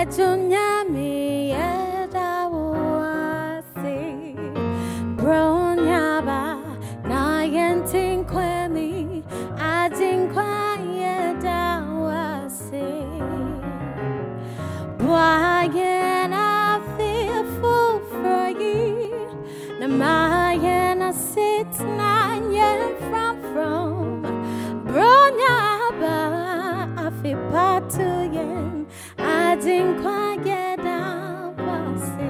Etunyami edawasi Bronyaba Nayentin kwemi Adinkwa yedawasi Bwayen I fearful for you patuyen Adinkwa yedawasi Brian,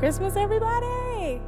Christmas, everybody!